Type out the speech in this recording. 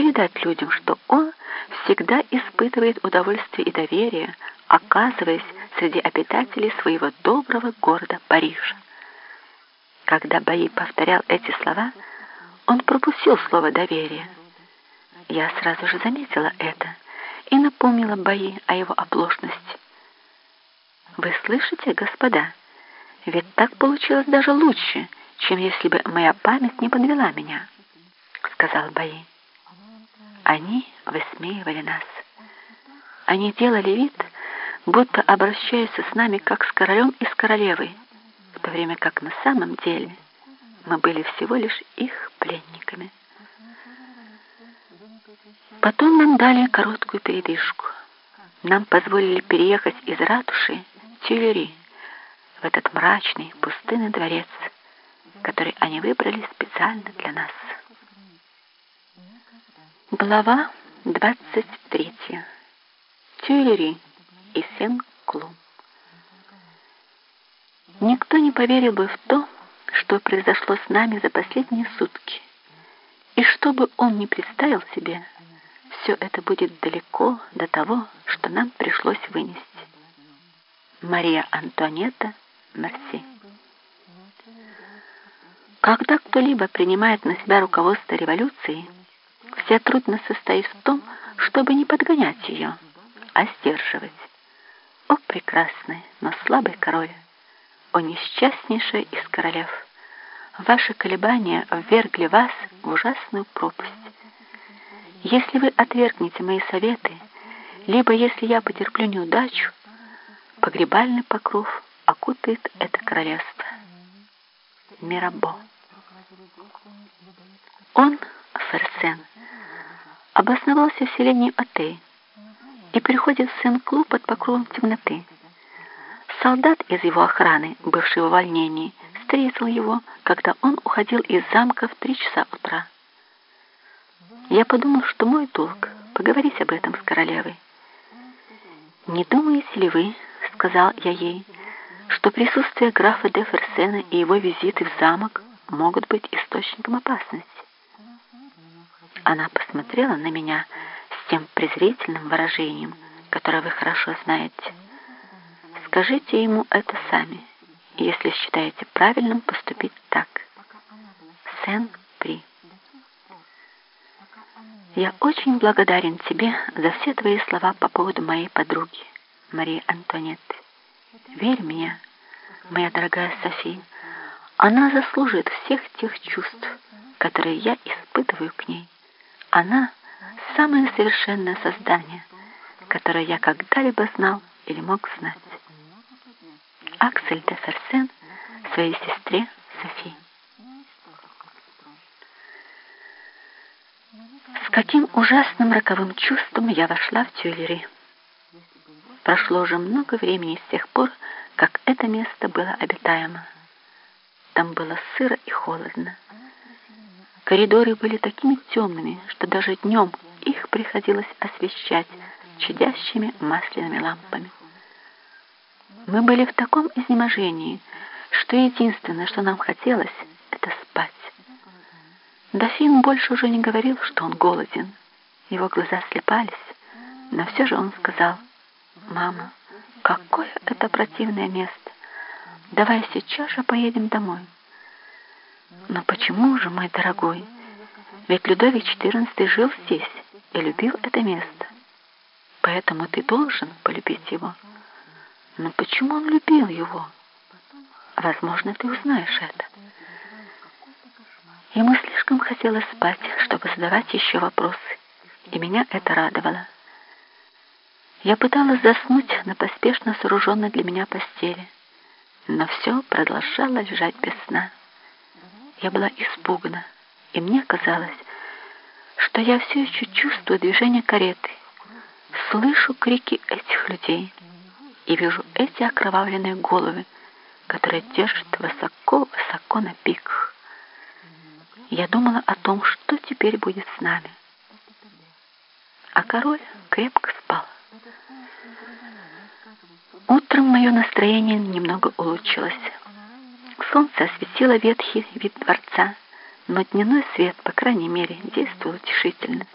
передать людям, что он всегда испытывает удовольствие и доверие, оказываясь среди обитателей своего доброго города Парижа. Когда Баи повторял эти слова, он пропустил слово «доверие». Я сразу же заметила это и напомнила Баи о его оплошности. «Вы слышите, господа? Ведь так получилось даже лучше, чем если бы моя память не подвела меня», — сказал Баи. Они высмеивали нас. Они делали вид, будто обращаются с нами как с королем и с королевой, в то время как на самом деле мы были всего лишь их пленниками. Потом нам дали короткую передышку. Нам позволили переехать из ратуши Тюлери, в этот мрачный, пустынный дворец, который они выбрали специально для нас. Глава 23. Тюлери и Сен-Клуб. Никто не поверил бы в то, что произошло с нами за последние сутки. И что бы он ни представил себе, все это будет далеко до того, что нам пришлось вынести. Мария Антуанетта Мерси. Когда кто-либо принимает на себя руководство революцией, вся трудность состоит в том, чтобы не подгонять ее, а сдерживать. О, прекрасный, но слабый король! О, несчастнейшая из королев! Ваши колебания ввергли вас в ужасную пропасть. Если вы отвергнете мои советы, либо если я потерплю неудачу, погребальный покров окутает это королевство. Мирабо. Он, Ферсен, обосновался в селении Отей и приходит в Сен-Клуб под покровом темноты. Солдат из его охраны, бывший в увольнении, встретил его, когда он уходил из замка в три часа утра. Я подумал, что мой долг — поговорить об этом с королевой. «Не думаете ли вы, — сказал я ей, — что присутствие графа де Ферсена и его визиты в замок могут быть источником опасности?» Она посмотрела на меня с тем презрительным выражением, которое вы хорошо знаете. «Скажите ему это сами, если считаете правильным поступить так». Сен-При я очень благодарен тебе за все твои слова по поводу моей подруги, Марии Антуанетты. Верь мне, моя дорогая София, она заслужит всех тех чувств, которые я испытываю к ней. Она — самое совершенное создание, которое я когда-либо знал или мог знать. Аксель де Ферсен своей сестре Софии. С каким ужасным роковым чувством я вошла в Тюильри. Прошло уже много времени с тех пор, как это место было обитаемо. Там было сыро и холодно. Коридоры были такими темными, что даже днем их приходилось освещать чадящими масляными лампами. Мы были в таком изнеможении, что единственное, что нам хотелось, это спать. Дофин больше уже не говорил, что он голоден. Его глаза слепались, но все же он сказал, «Мама, какое это противное место! Давай сейчас же поедем домой». «Но почему же, мой дорогой? Ведь Людовик XIV жил здесь и любил это место. Поэтому ты должен полюбить его». «Но почему он любил его?» «Возможно, ты узнаешь это». Ему слишком хотелось спать, чтобы задавать еще вопросы, и меня это радовало. Я пыталась заснуть на поспешно сооруженной для меня постели, но все продолжало лежать без сна. Я была испугана, и мне казалось, что я все еще чувствую движение кареты, слышу крики этих людей и вижу эти окровавленные головы, которые держат высоко-высоко на пиках. Я думала о том, что теперь будет с нами. А король крепко спал. Утром мое настроение немного улучшилось. Солнце осветило ветхий вид дворца, но дневной свет, по крайней мере, действовал утешительно.